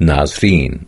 نازرين